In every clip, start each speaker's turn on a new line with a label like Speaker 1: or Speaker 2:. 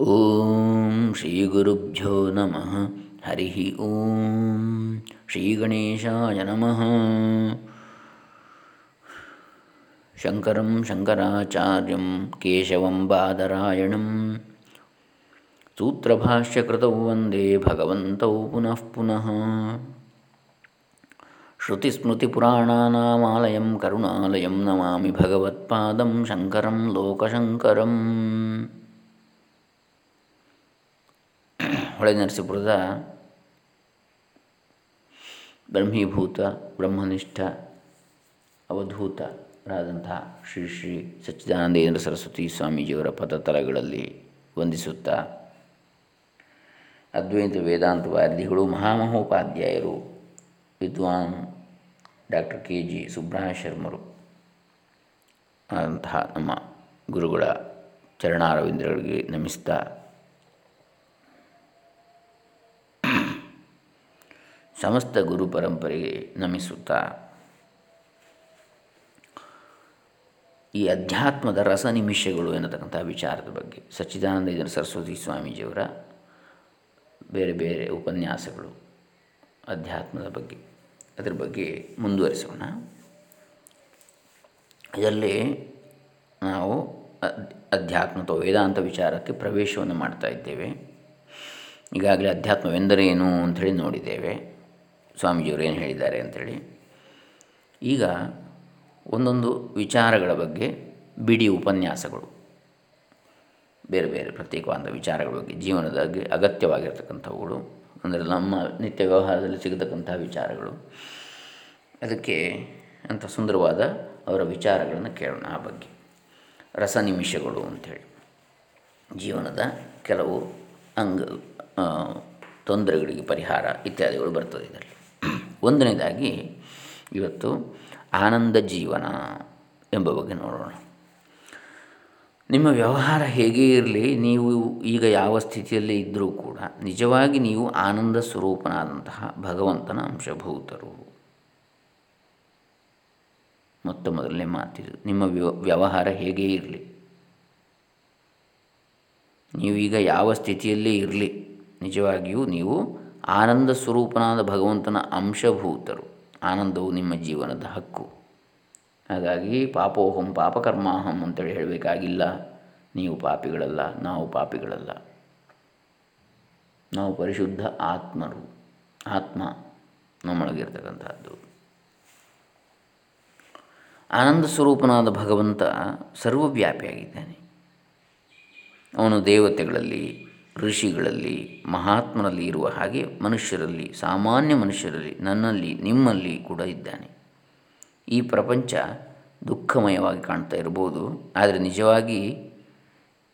Speaker 1: ಓಂ ಶ್ರೀ ಗುರುಭ್ಯೋ ನಮಃ. ಹರಿ ಓಂ ಶ್ರೀ ಗಣೇಶಾಯ ನಮಃ. ಶಂಕರಂ ಶಂಕರಾಚಾರ್ಯಂ ಕೇಶವಂ ಬಾದರಾಯಣಂ. ಸೂತ್ರಭಾಷ್ಯಕೃತೌ ವಂದೇ ಭಗವಂತೌ ಪುನಃ ಪುನಃ. ಶ್ರುತಿಸ್ಮೃತಿಪುರಾಣಾನಾಮಾಲಯಂ ಕರುಣಾಲಯಂ ನಮಾಮಿ ಭಗವತ್ಪಾದಂ ಶಂಕರಂ ಲೋಕಶಂಕರಂ. ಹೊಳೆ ನರಸೀಪುರದ ಬ್ರಹ್ಮೀಭೂತ, ಬ್ರಹ್ಮನಿಷ್ಠ, ಅವಧೂತರಾದಂತಹ ಶ್ರೀ ಶ್ರೀ ಸಚ್ಚಿದಾನಂದೇಂದ್ರ ಸರಸ್ವತಿ ಸ್ವಾಮೀಜಿಯವರ ಪದತಲಗಳಲ್ಲಿ ವಂದಿಸುತ್ತಾ ಅದ್ವೈತ ವೇದಾಂತ ಮಹಾಮಹೋಪಾಧ್ಯಾಯರು, ವಿದ್ವಾನ್ ಡಾಕ್ಟರ್ ಕೆ ಜಿ ಸುಬ್ರಹ ಶರ್ಮರು ಆದಂತಹ ನಮ್ಮ ಗುರುಗಳ ಚರಣಾರವಿಂದ್ರಗಳಿಗೆ ನಮಿಸ್ತಾ ಸಮಸ್ತ ಗುರು ಪರಂಪರೆಗೆ ನಮಿಸುತ್ತಾ. ಈ ಅಧ್ಯಾತ್ಮದ ರಸ ನಿಮಿಷಗಳು ಎನ್ನತಕ್ಕಂಥ ವಿಚಾರದ ಬಗ್ಗೆ ಸಚ್ಚಿದಾನಂದ ಇದರ ಸರಸ್ವತಿ ಸ್ವಾಮೀಜಿಯವರ ಬೇರೆ ಬೇರೆ ಉಪನ್ಯಾಸಗಳು ಅಧ್ಯಾತ್ಮದ ಬಗ್ಗೆ. ಅದರ ಬಗ್ಗೆ ಮುಂದುವರಿಸೋಣ. ಇದರಲ್ಲಿ ನಾವು ಅಧ್ಯಾತ್ಮ ಅಥವಾ ವೇದಾಂತ ವಿಚಾರಕ್ಕೆ ಪ್ರವೇಶವನ್ನು ಮಾಡ್ತಾ ಇದ್ದೇವೆ. ಈಗಾಗಲೇ ಅಧ್ಯಾತ್ಮವೆಂದರೇನು ಅಂಥೇಳಿ ನೋಡಿದ್ದೇವೆ. ಸ್ವಾಮೀಜಿಯವರು ಏನು ಹೇಳಿದ್ದಾರೆ ಅಂಥೇಳಿ ಈಗ ಒಂದೊಂದು ವಿಚಾರಗಳ ಬಗ್ಗೆ ಬಿಡಿ ಉಪನ್ಯಾಸಗಳು, ಬೇರೆ ಬೇರೆ ಪ್ರತ್ಯೇಕವಾದ ವಿಚಾರಗಳ ಬಗ್ಗೆ, ಜೀವನದ ಅಗತ್ಯವಾಗಿರ್ತಕ್ಕಂಥವುಗಳು, ಅಂದರೆ ನಮ್ಮ ನಿತ್ಯ ವ್ಯವಹಾರದಲ್ಲಿ ಸಿಗತಕ್ಕಂತಹ ವಿಚಾರಗಳು, ಅದಕ್ಕೆ ಅಂಥ ಸುಂದರವಾದ ಅವರ ವಿಚಾರಗಳನ್ನು ಕೇಳೋಣ ಆ ಬಗ್ಗೆ. ರಸ ನಿಮಿಷಗಳು ಅಂಥೇಳಿ. ಜೀವನದ ಕೆಲವು ಅಂಗ ತೊಂದರೆಗಳಿಗೆ ಪರಿಹಾರ ಇತ್ಯಾದಿಗಳು ಬರ್ತದೆ ಇದರಲ್ಲಿ. ಒಂದನೇದಾಗಿ ಇವತ್ತು ಆನಂದ ಜೀವನ ಎಂಬ ಬಗ್ಗೆ ನೋಡೋಣ. ನಿಮ್ಮ ವ್ಯವಹಾರ ಹೇಗೆ ಇರಲಿ, ನೀವು ಈಗ ಯಾವ ಸ್ಥಿತಿಯಲ್ಲಿ ಇದ್ದರೂ ಕೂಡ ನಿಜವಾಗಿ ನೀವು ಆನಂದ ಸ್ವರೂಪನಾದಂತಹ ಭಗವಂತನ ಅಂಶಭೂತರು ಮೊತ್ತ ಮೊದಲನೇ ಮಾತಿದು ನಿಮ್ಮ ವ್ಯವಹಾರ ಹೇಗೆ ಇರಲಿ. ನೀವೀಗ ಯಾವ ಸ್ಥಿತಿಯಲ್ಲಿ ಇರಲಿ, ನಿಜವಾಗಿಯೂ ನೀವು ಆನಂದ ಸ್ವರೂಪನಾದ ಭಗವಂತನ ಅಂಶಭೂತರು. ಆನಂದವು ನಿಮ್ಮ ಜೀವನದ ಹಕ್ಕು. ಹಾಗಾಗಿ ಪಾಪೋಹಂ ಪಾಪಕರ್ಮಾಹಂ ಅಂತೇಳಿ ಹೇಳಬೇಕಾಗಿಲ್ಲ. ನೀವು ಪಾಪಿಗಳಲ್ಲ, ನಾವು ಪಾಪಿಗಳಲ್ಲ. ನಾವು ಪರಿಶುದ್ಧ ಆತ್ಮರು. ಆತ್ಮ ನಮ್ಮೊಳಗಿರ್ತಕ್ಕಂಥದ್ದು. ಆನಂದ ಸ್ವರೂಪನಾದ ಭಗವಂತ ಸರ್ವವ್ಯಾಪಿಯಾಗಿದ್ದಾನೆ. ಅವನು ದೇವತೆಗಳಲ್ಲಿ ಋಷಿಗಳಲ್ಲಿ, ಮಹಾತ್ಮನಲ್ಲಿ ಇರುವ ಹಾಗೆ ಮನುಷ್ಯರಲ್ಲಿ, ಸಾಮಾನ್ಯ ಮನುಷ್ಯರಲ್ಲಿ, ನನ್ನಲ್ಲಿ, ನಿಮ್ಮಲ್ಲಿ ಕೂಡ ಇದ್ದಾನೆ. ಈ ಪ್ರಪಂಚ ದುಃಖಮಯವಾಗಿ ಕಾಣ್ತಾ ಇರ್ಬೋದು ಆದರೆ ನಿಜವಾಗಿ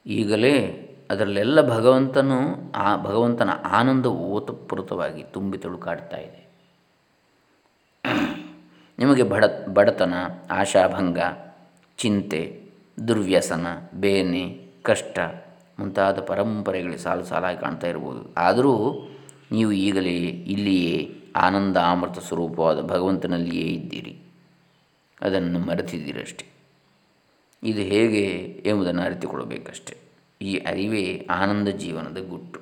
Speaker 1: ಈಗಲೇ ಅದರಲ್ಲೆಲ್ಲ ಭಗವಂತನು ಆ ಭಗವಂತನ ಆನಂದ ಓತಪ್ರೋತವಾಗಿ ತುಂಬಿ ತುಳುಕಾಡ್ತಾ ಇದೆ. ನಿಮಗೆ ಬಡ ಬಡತನ, ಆಶಾಭಂಗ, ಚಿಂತೆ, ದುರ್ವ್ಯಸನ, ಬೇನೆ, ಕಷ್ಟ ಮುಂತಾದ ಪರಂಪರೆಗಳು ಸಾಲು ಸಾಲಾಗಿ ಕಾಣ್ತಾ ಇರ್ಬೋದು. ಆದರೂ ನೀವು ಈಗಲೇ ಇಲ್ಲಿಯೇ ಆನಂದ ಅಮೃತ ಸ್ವರೂಪವಾದ ಭಗವಂತನಲ್ಲಿಯೇ ಇದ್ದೀರಿ. ಅದನ್ನು ಮರೆತಿದ್ದೀರಷ್ಟೆ. ಇದು ಹೇಗೆ ಎಂಬುದನ್ನು ಅರಿತುಕೊಳ್ಳಬೇಕಷ್ಟೆ. ಈ ಅರಿವೇ ಆನಂದ ಜೀವನದ ಗುಟ್ಟು.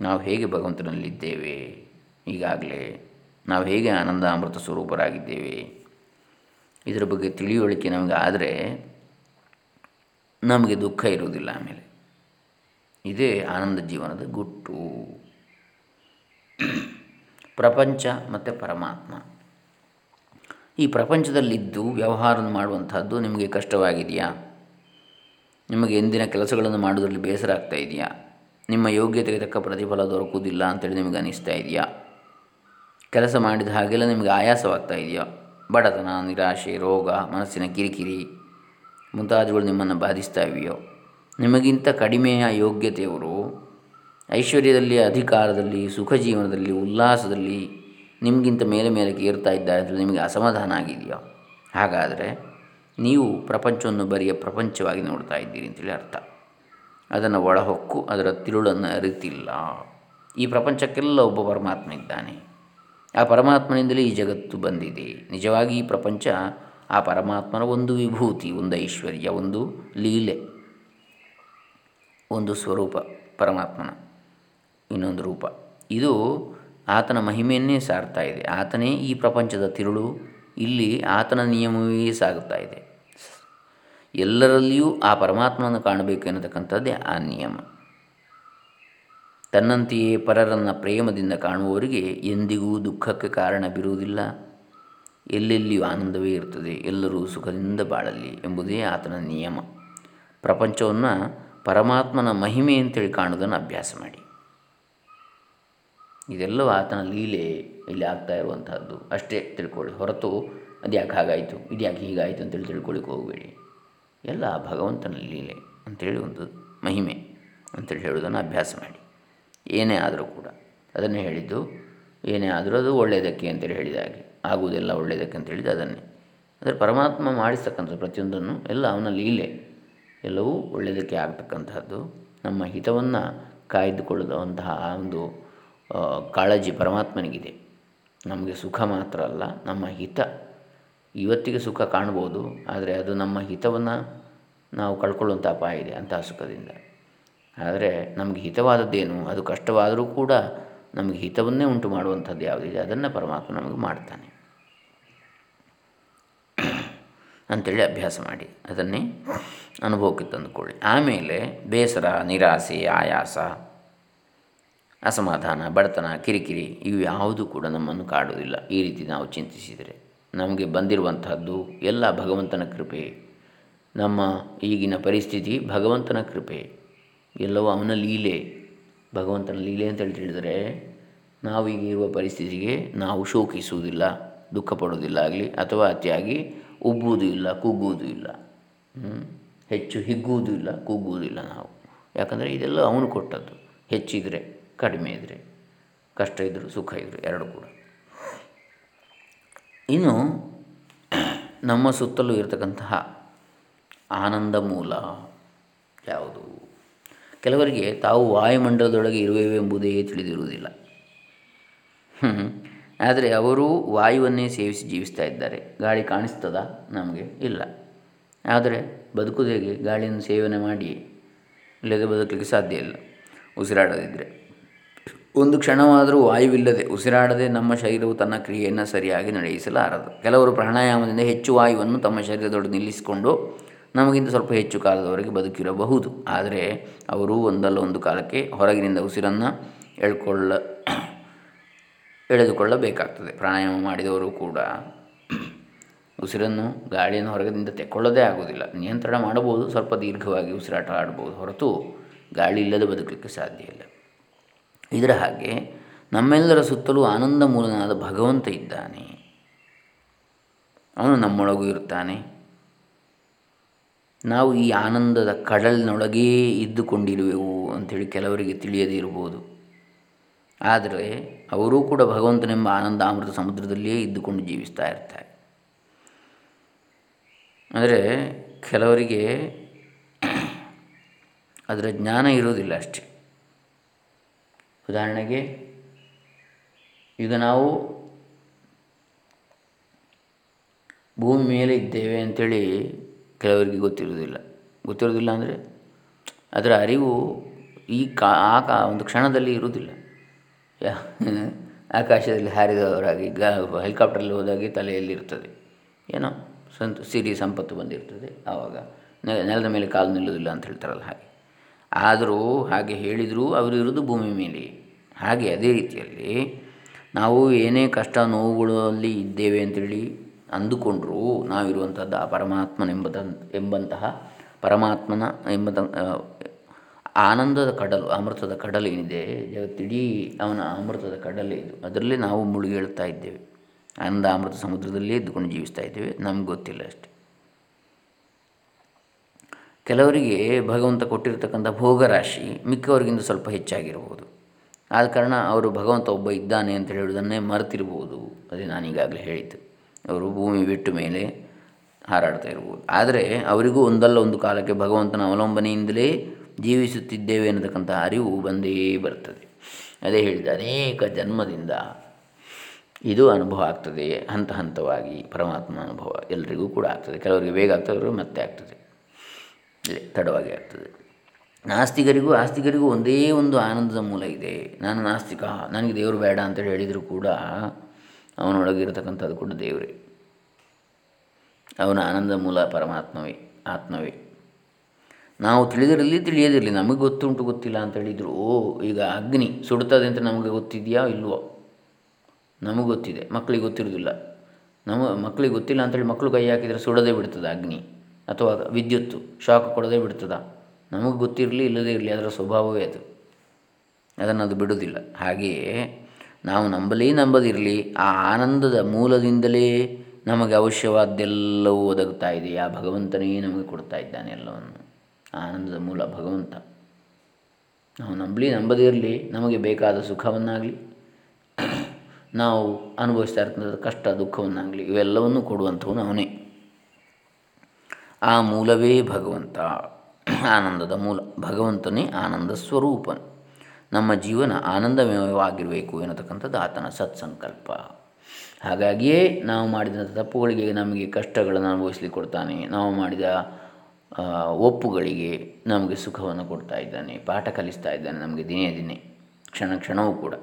Speaker 1: ನಾವು ಹೇಗೆ ಭಗವಂತನಲ್ಲಿದ್ದೇವೆ? ಈಗಾಗಲೇ ನಾವು ಹೇಗೆ ಆನಂದ ಅಮೃತ ಸ್ವರೂಪರಾಗಿದ್ದೇವೆ? ಇದರ ಬಗ್ಗೆ ತಿಳಿಯುವಳಿಕೆ ನಮಗೆ ಆದರೆ ನಮಗೆ ದುಃಖ ಇರುವುದಿಲ್ಲ ಆಮೇಲೆ. ಇದೇ ಆನಂದ ಜೀವನದ ಗುಟ್ಟು. ಪ್ರಪಂಚ ಮತ್ತು ಪರಮಾತ್ಮ. ಈ ಪ್ರಪಂಚದಲ್ಲಿದ್ದು ವ್ಯವಹಾರ ಮಾಡುವಂಥದ್ದು ನಿಮಗೆ ಕಷ್ಟವಾಗಿದೆಯಾ? ನಿಮಗೆ ಎಂದಿನ ಕೆಲಸಗಳನ್ನು ಮಾಡೋದ್ರಲ್ಲಿ ಬೇಸರ ಆಗ್ತಾ ಇದೆಯಾ? ನಿಮ್ಮ ಯೋಗ್ಯತೆಗೆ ತಕ್ಕ ಪ್ರತಿಫಲ ದೊರಕುವುದಿಲ್ಲ ಅಂತೇಳಿ ನಿಮಗೆ ಅನಿಸ್ತಾ ಇದೆಯಾ? ಕೆಲಸ ಮಾಡಿದ ಹಾಗೆಲ್ಲ ನಿಮಗೆ ಆಯಾಸವಾಗ್ತಾ ಇದೆಯಾ? ಬಡತನ, ನಿರಾಶೆ, ರೋಗ, ಮನಸ್ಸಿನ ಕಿರಿಕಿರಿ. ಮುಂತಾದವುಗಳು ನಿಮ್ಮನ್ನು ಬಾಧಿಸ್ತಾ ಇವೆಯೋ ನಿಮಗಿಂತ ಕಡಿಮೆಯ ಯೋಗ್ಯತೆಯವರು ಐಶ್ವರ್ಯದಲ್ಲಿ, ಅಧಿಕಾರದಲ್ಲಿ ಸುಖ ಜೀವನದಲ್ಲಿ ಉಲ್ಲಾಸದಲ್ಲಿ ನಿಮಗಿಂತ ಮೇಲೆ ಮೇಲೆ ಏರ್ತಾ ಇದ್ದಾರೆ ಅಂದರೆ ನಿಮಗೆ ಅಸಮಾಧಾನ ಆಗಿದೆಯೋ? ಹಾಗಾದರೆ ನೀವು ಪ್ರಪಂಚವನ್ನು ಬರೆಯ ಪ್ರಪಂಚವಾಗಿ ನೋಡ್ತಾ ಇದ್ದೀರಿ ಅಂತೇಳಿ ಅರ್ಥ. ಅದನ್ನು ಒಳಹೊಕ್ಕು, ಅದರ ತಿರುಳನ್ನು ಅರಿತಿಲ್ಲ. ಈ ಪ್ರಪಂಚಕ್ಕೆಲ್ಲ ಒಬ್ಬ ಪರಮಾತ್ಮ ಇದ್ದಾನೆ. ಆ ಪರಮಾತ್ಮನಿಂದಲೇ ಈ ಜಗತ್ತು ಬಂದಿದೆ. ನಿಜವಾಗಿ ಈ ಪ್ರಪಂಚ ಆ ಪರಮಾತ್ಮನ ಒಂದು ವಿಭೂತಿ, ಒಂದು ಐಶ್ವರ್ಯ, ಒಂದು ಲೀಲೆ, ಒಂದು ಸ್ವರೂಪ ಪರಮಾತ್ಮನ, ಇನ್ನೊಂದು ರೂಪ. ಇದು ಆತನ ಮಹಿಮೆಯನ್ನೇ ಸಾರ್ತಾ ಇದೆ. ಆತನೇ ಈ ಪ್ರಪಂಚದ ತಿರುಳು. ಇಲ್ಲಿ ಆತನ ನಿಯಮವೇ ಸಾಗುತ್ತಾ ಇದೆ. ಎಲ್ಲರಲ್ಲಿಯೂ ಆ ಪರಮಾತ್ಮನನ್ನು ಕಾಣಬೇಕು ಎನ್ನತಕ್ಕಂಥದ್ದೇ ಆ ನಿಯಮ. ತನ್ನಂತೆಯೇ ಪರರನ್ನು ಪ್ರೇಮದಿಂದ ಕಾಣುವವರಿಗೆ ಎಂದಿಗೂ ದುಃಖಕ್ಕೆ ಕಾರಣ ಬಿರುವುದಿಲ್ಲ. ಎಲ್ಲೆಲ್ಲಿಯೂ ಆನಂದವೇ ಇರ್ತದೆ ಎಲ್ಲರೂ ಸುಖದಿಂದ ಬಾಳಲಿ ಎಂಬುದೇ ಆತನ ನಿಯಮ. ಪ್ರಪಂಚವನ್ನು ಪರಮಾತ್ಮನ ಮಹಿಮೆ ಅಂತೇಳಿ ಕಾಣುವುದನ್ನು ಅಭ್ಯಾಸ ಮಾಡಿ. ಇದೆಲ್ಲವೂ ಆತನ ಲೀಲೆ ಇಲ್ಲಿ ಆಗ್ತಾ ಇರುವಂತಹದ್ದು. ಅಷ್ಟೇ ತಿಳ್ಕೊಳ್ಳಿ, ಹೊರತು ಅದು ಯಾಕೆ ಹಾಗಾಯಿತು ಇದು ಯಾಕೆ ಹೀಗಾಯಿತು ಅಂತೇಳಿ ತಿಳ್ಕೊಳ್ಳಿಕ್ಕೆ ಹೋಗಬೇಡಿ. ಎಲ್ಲ ಭಗವಂತನ ಲೀಲೆ ಅಂಥೇಳಿ ಒಂದು ಮಹಿಮೆ ಅಂತೇಳಿ ಹೇಳೋದನ್ನು ಅಭ್ಯಾಸ ಮಾಡಿ. ಏನೇ ಆದರೂ ಕೂಡ ಅದನ್ನೇ ಹೇಳಿದ್ದು, ಏನೇ ಆದರೂ ಅದು ಒಳ್ಳೆಯದಕ್ಕೆ ಅಂತೇಳಿ ಹೇಳಿದ ಹಾಗೆ. ಆಗುವುದೆಲ್ಲ ಒಳ್ಳೆಯದಕ್ಕೆ ಅಂತ ಹೇಳಿದ್ದು ಅದನ್ನೇ. ಅಂದರೆ ಪರಮಾತ್ಮ ಮಾಡಿಸ್ತಕ್ಕಂಥ ಪ್ರತಿಯೊಂದನ್ನು ಎಲ್ಲ ಅವನ ಲೀಲೆ, ಎಲ್ಲವೂ ಒಳ್ಳೆಯದಕ್ಕೆ ಆಗ್ತಕ್ಕಂಥದ್ದು ನಮ್ಮ ಹಿತವನ್ನು ಕಾಯ್ದುಕೊಳ್ಳುವಂತಹ ಒಂದು ಕಾಳಜಿ ಪರಮಾತ್ಮನಿಗಿದೆ. ನಮಗೆ ಸುಖ ಮಾತ್ರ ಅಲ್ಲ, ನಮ್ಮ ಹಿತ. ಇವತ್ತಿಗೆ ಸುಖ ಕಾಣ್ಬೋದು, ಆದರೆ ಅದು ನಮ್ಮ ಹಿತವನ್ನು ನಾವು ಕಳ್ಕೊಳ್ಳುವಂಥ ಅಪಾಯ ಇದೆ ಅಂತಹ ಸುಖದಿಂದ. ಆದರೆ ನಮಗೆ ಹಿತವಾದದ್ದೇನು, ಅದು ಕಷ್ಟವಾದರೂ ಕೂಡ ನಮಗೆ ಹಿತವನ್ನೇ ಉಂಟು ಮಾಡುವಂಥದ್ದು ಯಾವುದಿದೆ, ಅದನ್ನು ಪರಮಾತ್ಮ ನಮಗೆ ಮಾಡ್ತಾನೆ. ಅಂಥೇಳಿ ಅಭ್ಯಾಸ ಮಾಡಿ ಅದನ್ನೇ ಅನುಭವಕ್ಕೆ ತಂದುಕೊಳ್ಳಿ. ಆಮೇಲೆ ಬೇಸರ, ನಿರಾಸೆ, ಆಯಾಸ, ಅಸಮಾಧಾನ, ಬಡತನ, ಕಿರಿಕಿರಿ ಇವು ಯಾವುದೂ ಕೂಡ ನಮ್ಮನ್ನು ಕಾಡುವುದಿಲ್ಲ. ಈ ರೀತಿ ನಾವು ಚಿಂತಿಸಿದರೆ ನಮಗೆ ಬಂದಿರುವಂತಹದ್ದು ಎಲ್ಲ ಭಗವಂತನ ಕೃಪೆ. ನಮ್ಮ ಈಗಿನ ಪರಿಸ್ಥಿತಿ ಭಗವಂತನ ಕೃಪೆ. ಎಲ್ಲವೂ ಅವನ ಲೀಲೆ. ಭಗವಂತನ ಲೀಲೆ ಅಂತ ತಿಳಿದರೆ ನಾವು ಇರುವ ಪರಿಸ್ಥಿತಿಗೆ ನಾವು ಶೋಕಿಸುವುದಿಲ್ಲ ದುಃಖ ಪಡೋದಿಲ್ಲ ಆಗಲಿ ಅಥವಾ ಅತಿಯಾಗಿ ಉಬ್ಬುವುದೂ ಇಲ್ಲ, ಕುಗ್ಗುವುದೂ ಇಲ್ಲ. ಹೆಚ್ಚು ಹಿಗ್ಗುವುದೂ ಇಲ್ಲ, ಕುಗ್ಗುವುದೂ ಇಲ್ಲ ನಾವು. ಯಾಕಂದರೆ ಇದೆಲ್ಲ ಅವನು ಕೊಟ್ಟದ್ದು. ಹೆಚ್ಚಿದರೆ ಕಡಿಮೆ ಇದ್ದರೆ ಕಷ್ಟ ಇದ್ದರೂ ಸುಖ ಇದ್ದರು ಎರಡು ಕೂಡ. ಇನ್ನು ನಮ್ಮ ಸುತ್ತಲೂ ಇರತಕ್ಕಂತಹ ಆನಂದ ಮೂಲ ಯಾವುದು? ಕೆಲವರಿಗೆ ತಾವು ವಾಯುಮಂಡಲದೊಳಗೆ ಇರುವೆವೆಂಬುದೇ ತಿಳಿದಿರುವುದಿಲ್ಲ. ಆದರೆ ಅವರು ವಾಯುವನ್ನೇ ಸೇವಿಸಿ ಜೀವಿಸ್ತಾ ಇದ್ದಾರೆ. ಗಾಳಿ ಕಾಣಿಸ್ತದ? ನಮಗೆ ಇಲ್ಲ. ಆದರೆ ಬದುಕುವುದು ಗಾಳಿಯನ್ನು ಸೇವನೆ ಮಾಡಿ ಇಲ್ಲದೆ ಬದುಕಲಿಕ್ಕೆ ಸಾಧ್ಯ ಇಲ್ಲ. ಉಸಿರಾಡದಿದ್ದರೆ ಒಂದು ಕ್ಷಣವಾದರೂ ವಾಯುವಿಲ್ಲದೆ ಉಸಿರಾಡದೆ ನಮ್ಮ ಶರೀರವು ತನ್ನ ಕ್ರಿಯೆಯನ್ನು ಸರಿಯಾಗಿ ನಡೆಯಿಸಲಾರದು. ಕೆಲವರು ಪ್ರಾಣಾಯಾಮದಿಂದ ಹೆಚ್ಚು ವಾಯುವನ್ನು ತಮ್ಮ ಶರೀರದೊಳಗೆ ನಿಲ್ಲಿಸಿಕೊಂಡು ನಮಗಿಂತ ಸ್ವಲ್ಪ ಹೆಚ್ಚು ಕಾಲದವರೆಗೆ ಬದುಕಿರಬಹುದು. ಆದರೆ ಅವರು ಒಂದಲ್ಲ ಒಂದು ಕಾಲಕ್ಕೆ ಹೊರಗಿನಿಂದ ಉಸಿರನ್ನು ಎಳ್ಕೊಳ್ಳ ಎಳೆದುಕೊಳ್ಳಬೇಕಾಗ್ತದೆ. ಪ್ರಾಣಾಯಾಮ ಮಾಡಿದವರು ಕೂಡ ಉಸಿರನ್ನು ಗಾಳಿಯನ್ನು ಹೊರಗದಿಂದ ತೆಕ್ಕೊಳ್ಳೋದೇ ಆಗೋದಿಲ್ಲ ನಿಯಂತ್ರಣ ಮಾಡಬಹುದು, ಸ್ವಲ್ಪ ದೀರ್ಘವಾಗಿ ಉಸಿರಾಟ ಆಡಬಹುದು. ಹೊರತು ಗಾಳಿ ಇಲ್ಲದೆ ಬದುಕಲಿಕ್ಕೆ ಸಾಧ್ಯ ಇಲ್ಲ. ಇದರ ಹಾಗೆ ನಮ್ಮೆಲ್ಲರ ಸುತ್ತಲೂ ಆನಂದ ಮೂಲನಾದ ಭಗವಂತ ಇದ್ದಾನೆ. ಅವನು ನಮ್ಮೊಳಗೂ ಇರ್ತಾನೆ. ನಾವು ಈ ಆನಂದದ ಕಡಲಿನೊಳಗೇ ಇದ್ದುಕೊಂಡಿರುವೆವು ಅಂಥೇಳಿ ಕೆಲವರಿಗೆ ತಿಳಿಯದೇ ಇರ್ಬೋದು ಆದರೆ ಅವರೂ ಕೂಡ ಭಗವಂತನೆಂಬ ಆನಂದ ಅಮೃತ ಸಮುದ್ರದಲ್ಲಿಯೇ ಇದ್ದುಕೊಂಡು ಜೀವಿಸ್ತಾ ಇರ್ತಾರೆ. ಅಂದರೆ ಕೆಲವರಿಗೆ ಅದರ ಜ್ಞಾನ ಇರುವುದಿಲ್ಲ ಅಷ್ಟೇ. ಉದಾಹರಣೆಗೆ, ಈಗ ನಾವು ಭೂಮಿ ಮೇಲೆ ಇದ್ದೇವೆ ಅಂಥೇಳಿ ಕೆಲವರಿಗೆ ಗೊತ್ತಿರುವುದಿಲ್ಲ. ಗೊತ್ತಿರೋದಿಲ್ಲ ಅಂದರೆ ಅದರ ಅರಿವು ಈ ಕಾ, ಆ ಕಾ, ಒಂದು ಕ್ಷಣದಲ್ಲಿ ಇರುವುದಿಲ್ಲ. ಆಕಾಶದಲ್ಲಿ ಹಾರಿದವರಾಗಿ ಗ ಹೆಲಿಕಾಪ್ಟರಲ್ಲಿ ಹೋದಾಗೆ ತಲೆಯಲ್ಲಿರ್ತದೆ ಏನೋ ಸಂತ, ಸಿರಿ ಸಂಪತ್ತು ಬಂದಿರ್ತದೆ ಆವಾಗ. ನೆಲದ ಮೇಲೆ ಕಾಲು ನಿಲ್ಲುವುದಿಲ್ಲ ಅಂತ ಹೇಳ್ತಾರಲ್ಲ ಹಾಗೆ. ಆದರೂ ಹಾಗೆ ಹೇಳಿದರೂ ಅವರು ಇರೋದು ಭೂಮಿ ಮೇಲೆ. ಹಾಗೆ ಅದೇ ರೀತಿಯಲ್ಲಿ ನಾವು ಏನೇ ಕಷ್ಟ ನೋವುಗಳಲ್ಲಿ ಇದ್ದೇವೆ ಅಂತೇಳಿ ಅಂದುಕೊಂಡರೂ ನಾವಿರುವಂಥದ್ದು ಆ ಪರಮಾತ್ಮನೆಂಬದ ಎಂಬಂತಹ ಪರಮಾತ್ಮನ ಎಂಬ ಆನಂದದ ಕಡಲು, ಅಮೃತದ ಕಡಲು ಏನಿದೆ? ಜಗತ್ತಿಡೀ ಅವನ ಅಮೃತದ ಕಡಲೆ ಇದು. ಅದರಲ್ಲಿ ನಾವು ಮುಳುಗೇಳ್ತಾ ಇದ್ದೇವೆ. ಆನಂದ ಅಮೃತ ಸಮುದ್ರದಲ್ಲೇ ಇದ್ದುಕೊಂಡು ಜೀವಿಸ್ತಾ ಇದ್ದೇವೆ. ನಮ್ಗೆ ಗೊತ್ತಿಲ್ಲ ಅಷ್ಟೆ. ಕೆಲವರಿಗೆ ಭಗವಂತ ಕೊಟ್ಟಿರತಕ್ಕಂಥ ಭೋಗರಾಶಿ ಮಿಕ್ಕವರಿಗಿಂತ ಸ್ವಲ್ಪ ಹೆಚ್ಚಾಗಿರಬಹುದು ಆದ ಕಾರಣ ಅವರು ಭಗವಂತ ಒಬ್ಬ ಇದ್ದಾನೆ ಅಂತ ಹೇಳುವುದನ್ನೇ ಮರೆತಿರ್ಬೋದು. ಅದೇ ನಾನೀಗಾಗಲೇ ಹೇಳಿದ್ದು. ಅವರು ಭೂಮಿ ಬಿಟ್ಟು ಮೇಲೆ ಹಾರಾಡ್ತಾ ಇರ್ಬೋದು. ಆದರೆ ಅವರಿಗೂ ಒಂದಲ್ಲ ಒಂದು ಕಾಲಕ್ಕೆ ಭಗವಂತನ ಅವಲಂಬನೆಯಿಂದಲೇ ಜೀವಿಸುತ್ತಿದ್ದೇವೆ ಅನ್ನತಕ್ಕಂಥ ಅರಿವು ಬಂದೇ ಬರ್ತದೆ. ಅದೇ ಹೇಳಿದ, ಅನೇಕ ಜನ್ಮದಿಂದ ಇದು ಅನುಭವ ಆಗ್ತದೆ, ಹಂತ ಹಂತವಾಗಿ ಪರಮಾತ್ಮ ಅನುಭವ ಎಲ್ಲರಿಗೂ ಕೂಡ ಆಗ್ತದೆ. ಕೆಲವರಿಗೆ ಬೇಗ ಆಗ್ತದೆ, ಮತ್ತೆ ಆಗ್ತದೆ. ತಡವಾಗಿ ಆಗ್ತದೆ. ನಾಸ್ತಿಕರಿಗೂ, ಆಸ್ತಿಕರಿಗೂ ಒಂದೇ ಒಂದು ಆನಂದದ ಮೂಲ ಇದೆ. ನಾನು ನಾಸ್ತಿಕ, ನನಗೆ ದೇವರು ಬೇಡ ಅಂತೇಳಿ ಹೇಳಿದರೂ ಕೂಡ ಅವನೊಳಗಿರತಕ್ಕಂಥದ್ದು ಕೂಡ ದೇವರೇ. ಅವನ ಆನಂದ ಮೂಲ ಪರಮಾತ್ಮವೇ, ಆತ್ಮವೇ. ನಾವು ತಿಳಿದಿರಲಿ ತಿಳಿಯದಿರಲಿ, ನಮಗೆ ಗೊತ್ತುಂಟು ಗೊತ್ತಿಲ್ಲ ಅಂತ ಹೇಳಿದರು, ಓ, ಈಗ ಅಗ್ನಿ ಸುಡುತ್ತದೆ ಅಂತ ನಮಗೆ ಗೊತ್ತಿದೆಯಾ ಇಲ್ವೋ? ನಮಗೆ ಗೊತ್ತಿದೆ ಮಕ್ಕಳಿಗೆ ಗೊತ್ತಿರೋದಿಲ್ಲ ನಮ್ಮ ಮಕ್ಕಳಿಗೆ ಗೊತ್ತಿಲ್ಲ ಅಂತೇಳಿ ಮಕ್ಕಳು ಕೈ ಹಾಕಿದರೆ ಸುಡದೇ ಬಿಡ್ತದೆ ಅಗ್ನಿ, ಅಥವಾ ವಿದ್ಯುತ್ ಶಾಕ್ ಕೊಡದೇ ಬಿಡ್ತದ? ನಮಗೆ ಗೊತ್ತಿರಲಿ ಇಲ್ಲದೇ ಇರಲಿ, ಅದರ ಸ್ವಭಾವವೇ ಅದು. ಅದನ್ನು ಅದು ಬಿಡುವುದಿಲ್ಲ. ಹಾಗೆಯೇ ನಾವು ನಂಬಲೇ ನಂಬದಿರಲಿ, ಆ ಆನಂದದ ಮೂಲದಿಂದಲೇ ನಮಗೆ ಅವಶ್ಯವಾದ್ದೆಲ್ಲವೂ ಒದಗುತ್ತಾ ಇದೆ ಆ ಭಗವಂತನೇ ನಮಗೆ ಕೊಡ್ತಾ ಇದ್ದಾನೆ ಎಲ್ಲವನ್ನು. ಆನಂದದ ಮೂಲ ಭಗವಂತ. ನಾವು ನಂಬಲಿ, ನಂಬದಿರಲಿ, ನಮಗೆ ಬೇಕಾದ ಸುಖವನ್ನಾಗಲಿ, ನಾವು ಅನುಭವಿಸ್ತಾ ಇರ್ತಕ್ಕಂಥ ಕಷ್ಟ, ದುಃಖವನ್ನಾಗಲಿ, ಇವೆಲ್ಲವನ್ನೂ ಕೊಡುವಂಥವನು ಅವನೇ. ಆ ಮೂಲವೇ ಭಗವಂತ. ಆನಂದದ ಮೂಲ. ಭಗವಂತನೇ ಆನಂದ ಸ್ವರೂಪ ನಮ್ಮ ಜೀವನ ಆನಂದಮಯವಾಗಿರಬೇಕು ಎನ್ನತಕ್ಕಂಥದ್ದು ಆತನ ಸತ್ಸಂಕಲ್ಪ. ಹಾಗಾಗಿಯೇ ನಾವು ಮಾಡಿದಂಥ ತಪ್ಪುಗಳಿಗೆ ನಮಗೆ ಕಷ್ಟಗಳನ್ನು ಅನುಭವಿಸ್ಲಿಕ್ಕೆ ಕೊಡ್ತಾನೆ. ನಾವು ಮಾಡಿದ ಒಪ್ಪುಗಳಿಗೆ ನಮಗೆ ಸುಖವನ್ನು ಕೊಡ್ತಾ ಇದ್ದಾನೆ, ಪಾಠ ಕಲಿಸ್ತಾ ಇದ್ದಾನೆ ನಮಗೆ ದಿನೇ ದಿನೇ, ಕ್ಷಣ ಕ್ಷಣವೂ ಕೂಡ.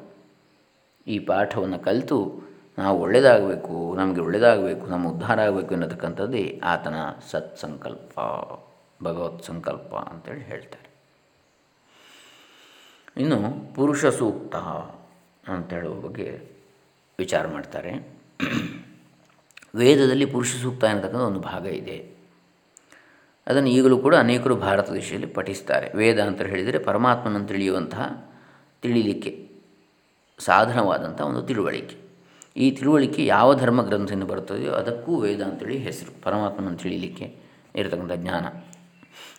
Speaker 1: ಈ ಪಾಠವನ್ನು ಕಲಿತು ನಾವು ಒಳ್ಳೆಯದಾಗಬೇಕು, ನಮಗೆ ಒಳ್ಳೆಯದಾಗಬೇಕು, ನಮ್ಮ ಉದ್ಧಾರ ಆಗಬೇಕು ಎನ್ನತಕ್ಕಂಥದ್ದೇ ಆತನ ಸತ್ಸಂಕಲ್ಪ, ಭಗವತ್ ಸಂಕಲ್ಪ ಅಂತೇಳಿ ಹೇಳ್ತಾರೆ. ಇನ್ನು ಪುರುಷ ಸೂಕ್ತ ಅಂತೇಳುವ ಬಗ್ಗೆ ವಿಚಾರ ಮಾಡ್ತಾರೆ. ವೇದದಲ್ಲಿ ಪುರುಷ ಸೂಕ್ತ ಎನ್ನತಕ್ಕಂಥ ಒಂದು ಭಾಗ ಇದೆ. ಅದನ್ನು ಈಗಲೂ ಕೂಡ ಅನೇಕರು ಭಾರತ ದೇಶದಲ್ಲಿ ಪಠಿಸ್ತಾರೆ. ವೇದ ಅಂತ ಹೇಳಿದರೆ ಪರಮಾತ್ಮನನ್ನು ತಿಳಿಯುವಂತಹ, ತಿಳಿಲಿಕ್ಕೆ ಸಾಧನವಾದಂಥ ಒಂದು ತಿಳುವಳಿಕೆ. ಈ ತಿಳುವಳಿಕೆ ಯಾವ ಧರ್ಮ ಗ್ರಂಥದಿಂದ ಬರ್ತದೆಯೋ ಅದಕ್ಕೂ ವೇದ ಅಂತೇಳಿ ಹೆಸರು. ಪರಮಾತ್ಮನನ್ನು ತಿಳಿಲಿಕ್ಕೆ ಇರತಕ್ಕಂಥ ಜ್ಞಾನ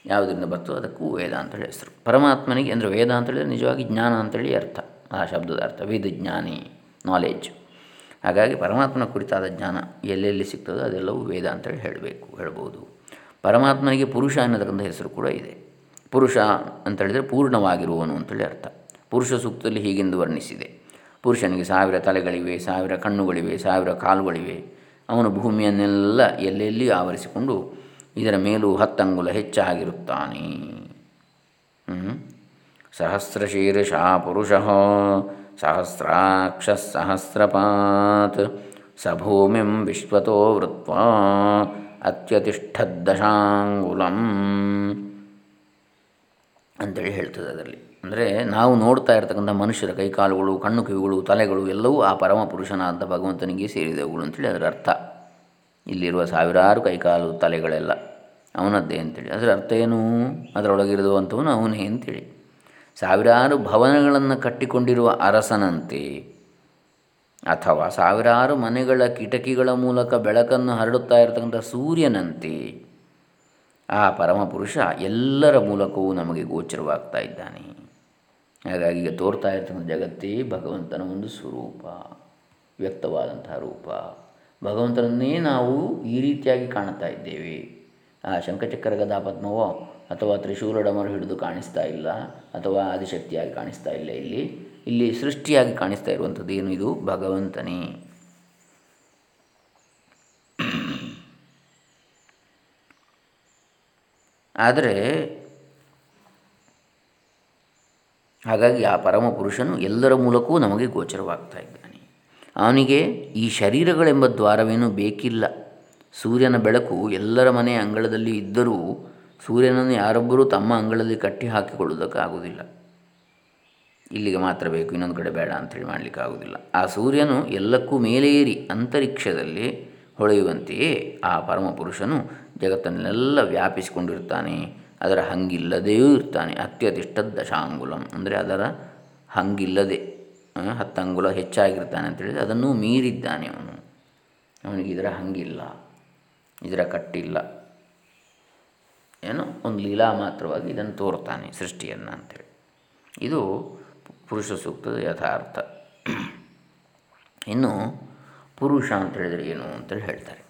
Speaker 1: ಯಾವುದರಿಂದ ಬರ್ತದೋ ಅದಕ್ಕೂ ವೇದ ಅಂತೇಳಿ ಹೆಸರು. ಪರಮಾತ್ಮನಿಗೆ ಅಂದರೆ ವೇದ ಅಂತೇಳಿದರೆ ನಿಜವಾಗಿ ಜ್ಞಾನ ಅಂತೇಳಿ ಅರ್ಥ. ಆ ಶಬ್ದದ ಅರ್ಥ. ವೇದ ಜ್ಞಾನಿ ನಾಲೆಜ್ ಹಾಗಾಗಿ ಪರಮಾತ್ಮನ ಕುರಿತಾದ ಜ್ಞಾನ ಎಲ್ಲೆಲ್ಲಿ ಸಿಗ್ತದೋ ಅದೆಲ್ಲವೂ ವೇದ ಅಂತೇಳಿ ಹೇಳಬೇಕು, ಹೇಳ್ಬೋದು. ಪರಮಾತ್ಮನಿಗೆ ಪುರುಷ ಅನ್ನತಕ್ಕಂಥ ಹೆಸರು ಕೂಡ ಇದೆ. ಪುರುಷ ಅಂತೇಳಿದರೆ ಪೂರ್ಣವಾಗಿರುವನು ಅಂತೇಳಿ ಅರ್ಥ. ಪುರುಷ ಸೂಕ್ತದಲ್ಲಿ ಹೀಗೆಂದು ವರ್ಣಿಸಿದೆ. ಪುರುಷನಿಗೆ ಸಾವಿರ ತಲೆಗಳಿವೆ, ಸಾವಿರ ಕಣ್ಣುಗಳಿವೆ, ಸಾವಿರ ಕಾಲುಗಳಿವೆ. ಅವನು ಭೂಮಿಯನ್ನೆಲ್ಲ ಎಲ್ಲೆಲ್ಲಿ ಆವರಿಸಿಕೊಂಡು ಇದರ ಮೇಲೂ ಹತ್ತಂಗುಲ ಹೆಚ್ಚಾಗಿರುತ್ತಾನೆ. ಸಹಸ್ರಶೀರ್ಷ ಪುರುಷ ಸಹಸ್ರಾಕ್ಷ ಸಹಸ್ರಪಾತ್. ಸಭೂಮಿಂ ವಿಶ್ವತೋ ವೃತ್ವ ಅತ್ಯತಿಷ್ಠದ್ದಶಾಂಗುಲಂ ಅಂತೇಳಿ ಹೇಳ್ತದೆ ಅದರಲ್ಲಿ. ಅಂದರೆ ನಾವು ನೋಡ್ತಾ ಇರ್ತಕ್ಕಂಥ ಮನುಷ್ಯರ ಕೈಕಾಲುಗಳು, ಕಣ್ಣು ಕಿವಿಗಳು, ತಲೆಗಳು ಎಲ್ಲವೂ ಆ ಪರಮ ಪುರುಷನಾದ ಭಗವಂತನಿಗೆ ಸೇರಿದವುಗಳು ಅಂತೇಳಿ ಅದರ ಅರ್ಥ. ಇಲ್ಲಿರುವ ಸಾವಿರಾರು ಕೈಕಾಲು ತಲೆಗಳೆಲ್ಲ ಅವನದ್ದೇ ಅಂತೇಳಿ. ಅದರ ಅರ್ಥ ಏನು? ಅದರೊಳಗಿರುವಂಥವನು ಅವನೇ ಅಂತೇಳಿ. ಸಾವಿರಾರು ಭವನಗಳನ್ನು ಕಟ್ಟಿಕೊಂಡಿರುವ ಅರಸನಂತೆ ಅಥವಾ ಸಾವಿರಾರು ಮನೆಗಳ ಕಿಟಕಿಗಳ ಮೂಲಕ ಬೆಳಕನ್ನು ಹರಡುತ್ತಾ ಇರತಕ್ಕಂಥ ಸೂರ್ಯನಂತೆ ಆ ಪರಮಪುರುಷ ಎಲ್ಲರ ಮೂಲಕವೂ ನಮಗೆ ಗೋಚರವಾಗ್ತಾ ಇದ್ದಾನೆ. ಹಾಗಾಗಿ ಈಗ ತೋರ್ತಾ ಇರ್ತಕ್ಕಂಥ ಜಗತ್ತೇ ಭಗವಂತನ ಒಂದು ಸ್ವರೂಪ, ವ್ಯಕ್ತವಾದಂತಹ ರೂಪ. ಭಗವಂತನನ್ನೇ ನಾವು ಈ ರೀತಿಯಾಗಿ ಕಾಣ್ತಾ ಇದ್ದೇವೆ. ಆ ಶಂಖಚಕ್ರ ಗದಾ ಪದ್ಮವೋ ಅಥವಾ ತ್ರಿಶೂಲಡಮರು ಹಿಡಿದು ಕಾಣಿಸ್ತಾ ಇಲ್ಲ ಅಥವಾ ಆದಿಶಕ್ತಿಯಾಗಿ ಕಾಣಿಸ್ತಾ ಇಲ್ಲ ಇಲ್ಲಿ. ಇಲ್ಲಿ ಸೃಷ್ಟಿಯಾಗಿ ಕಾಣಿಸ್ತಾ ಇರುವಂಥದ್ದು ಏನು ಇದು? ಭಗವಂತನೇ. ಆದರೆ ಹಾಗಾಗಿ ಆ ಪರಮ ಪುರುಷನು ಎಲ್ಲರ ಮೂಲಕವೂ ನಮಗೆ ಗೋಚರವಾಗ್ತಾ ಇದ್ದಾನೆ. ಅವನಿಗೆ ಈ ಶರೀರಗಳೆಂಬ ದ್ವಾರವೇನೂ ಬೇಕಿಲ್ಲ. ಸೂರ್ಯನ ಬೆಳಕು ಎಲ್ಲರ ಮನೆ ಅಂಗಳದಲ್ಲಿ ಇದ್ದರೂ ಸೂರ್ಯನನ್ನು ಯಾರೊಬ್ಬರೂ ತಮ್ಮ ಅಂಗಳದಲ್ಲಿ ಕಟ್ಟಿ ಹಾಕಿಕೊಳ್ಳುವುದಕ್ಕಾಗುವುದಿಲ್ಲ ಇಲ್ಲಿಗೆ ಮಾತ್ರ ಬೇಕು, ಇನ್ನೊಂದು ಕಡೆ ಬೇಡ ಅಂಥೇಳಿ ಮಾಡಲಿಕ್ಕೆ ಆಗುವುದಿಲ್ಲ. ಆ ಸೂರ್ಯನು ಎಲ್ಲಕ್ಕೂ ಮೇಲೇರಿ ಅಂತರಿಕ್ಷದಲ್ಲಿ ಹೊಳೆಯುವಂತೆಯೇ ಆ ಪರಮಪುರುಷನು ಜಗತ್ತನ್ನೆಲ್ಲ ವ್ಯಾಪಿಸಿಕೊಂಡಿರ್ತಾನೆ. ಅದರ ಹಂಗಿಲ್ಲದೆಯೂ ಇರ್ತಾನೆ. ಅತ್ಯತಿಷ್ಠ ದಶಾಂಗುಲಂ ಅಂದರೆ ಅದರ ಹಂಗಿಲ್ಲದೆ ಹತ್ತಂಗುಲ ಹೆಚ್ಚಾಗಿರ್ತಾನೆ ಅಂತೇಳಿದರೆ ಅದನ್ನು ಮೀರಿದ್ದಾನೆ ಅವನು. ಅವನಿಗೆ ಇದರ ಹಂಗಿಲ್ಲ, ಇದರ ಕಟ್ಟಿಲ್ಲ. ಏನೋ ಒಂದು ಲೀಲಾ ಮಾತ್ರವಾಗಿ ಇದನ್ನು ತೋರ್ತಾನೆ ಸೃಷ್ಟಿಯನ್ನು ಅಂಥೇಳಿ ಇದು ಪುರುಷ ಸೂಕ್ತದ ಯಥಾರ್ಥ. ಇನ್ನು ಪುರುಷ ಅಂತ ಹೇಳಿದರೆ ಏನು ಅಂತೇಳಿ ಹೇಳ್ತಾರೆ.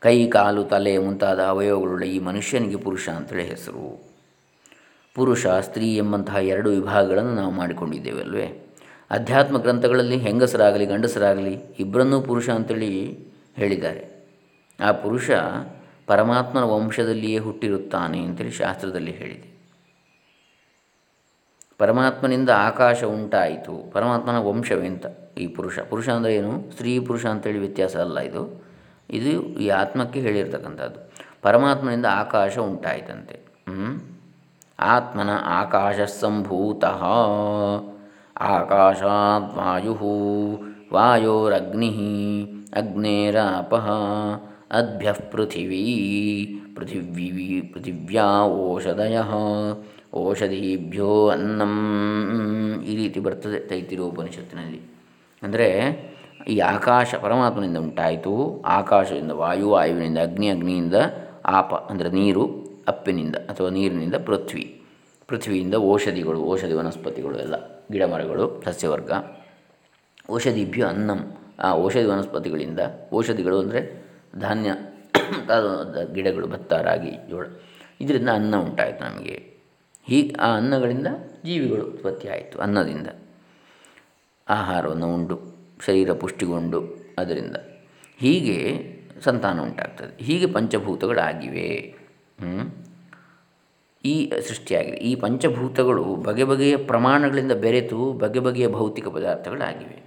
Speaker 1: ಕೈ, ಕಾಲು, ತಲೆ ಮುಂತಾದ ಅವಯವಗಳುಳ್ಳ ಈ ಮನುಷ್ಯನಿಗೆ ಪುರುಷ ಅಂತೇಳಿ ಹೆಸರು. ಪುರುಷ, ಸ್ತ್ರೀ ಎಂಬಂತಹ ಎರಡು ವಿಭಾಗಗಳನ್ನು ನಾವು ಮಾಡಿಕೊಂಡಿದ್ದೇವೆ ಅಲ್ವೇ ಅಧ್ಯಾತ್ಮ ಗ್ರಂಥಗಳಲ್ಲಿ ಹೆಂಗಸರಾಗಲಿ, ಗಂಡಸರಾಗಲಿ ಇಬ್ಬರನ್ನೂ ಪುರುಷ ಅಂತೇಳಿ ಹೇಳಿದ್ದಾರೆ. ಆ ಪುರುಷ ಪರಮಾತ್ಮನ ವಂಶದಲ್ಲಿಯೇ ಹುಟ್ಟಿರುತ್ತಾನೆ ಅಂತೇಳಿ ಶಾಸ್ತ್ರದಲ್ಲಿ ಹೇಳಿದೆ. ಪರಮಾತ್ಮನಿಂದ ಆಕಾಶ ಉಂಟಾಯಿತು. ಪರಮಾತ್ಮನ ವಂಶವೆಂತ ಈ ಪುರುಷ. ಪುರುಷ ಅಂದರೆ ಏನು? ಸ್ತ್ರೀ ಪುರುಷ ಅಂತೇಳಿ ವ್ಯತ್ಯಾಸ ಅಲ್ಲ ಇದು. ಇದು ಈ ಆತ್ಮಕ್ಕೆ ಹೇಳಿರ್ತಕ್ಕಂಥದ್ದು. ಪರಮಾತ್ಮನಿಂದ ಆಕಾಶ ಉಂಟಾಯಿತಂತೆ. ಆತ್ಮನ ಆಕಾಶ ಸಂಭೂತ ಆಕಾಶಾತ್ ವಾಯು ವಾಯೋರಗ್ನಿ, ಅಗ್ನೇರಾಪ, ಅದ್ಭ್ಯ ಪೃಥಿವೀ ಪೃಥಿವೀ, ಪೃಥಿವ್ಯಾ ಓಷಧಯ. ಓಷಧೀಭ್ಯೋ ಅನ್ನಂ ಈ ರೀತಿ ಬರ್ತದೆ ತೈತಿರೋಪನಿಷತ್ತಿನಲ್ಲಿ. ಅಂದರೆ ಈ ಆಕಾಶ ಪರಮಾತ್ಮನಿಂದ ಉಂಟಾಯಿತು, ಆಕಾಶದಿಂದ ವಾಯು, ವಾಯುವಿನಿಂದ ಅಗ್ನಿ, ಅಗ್ನಿಯಿಂದ ಆಪ, ಅಂದರೆ ನೀರು, ಅಪ್ಪಿನಿಂದ ಅಥವಾ ನೀರಿನಿಂದ ಪೃಥ್ವಿ. ಪೃಥ್ವಿಯಿಂದ ಔಷಧಿಗಳು, ಔಷಧಿ ವನಸ್ಪತಿಗಳು ಎಲ್ಲ, ಗಿಡಮರಗಳು, ಸಸ್ಯವರ್ಗ. ಔಷಧಿಭ್ಯ ಅನ್ನಂ. ಆ ಔಷಧಿ ವನಸ್ಪತಿಗಳಿಂದ, ಔಷಧಿಗಳು ಅಂದರೆ ಧಾನ್ಯ, ಗಿಡಗಳು, ಭತ್ತ, ರಾಗಿ, ಜೋಳ. ಇದರಿಂದ ಅನ್ನ ಉಂಟಾಯಿತು ನಮಗೆ. ಹೀಗೆ ಆ ಅನ್ನಗಳಿಂದ ಜೀವಿಗಳು ಉತ್ಪತ್ತಿ ಆಯಿತು ಅನ್ನದಿಂದ. ಆಹಾರವನ್ನು ಉಂಡು ಶರೀರ ಪುಷ್ಟಿಗೊಂಡು ಅದರಿಂದ. ಹೀಗೆ ಸಂತಾನ ಉಂಟಾಗ್ತದೆ. ಹೀಗೆ ಪಂಚಭೂತಗಳಾಗಿವೆ. ಈ ಸೃಷ್ಟಿಯಾಗಿದೆ. ಈ ಪಂಚಭೂತಗಳು ಬಗೆ ಬಗೆಯ ಪ್ರಮಾಣಗಳಿಂದ ಬೆರೆತು ಬಗೆ ಬಗೆಯ ಭೌತಿಕ ಪದಾರ್ಥಗಳಾಗಿವೆ.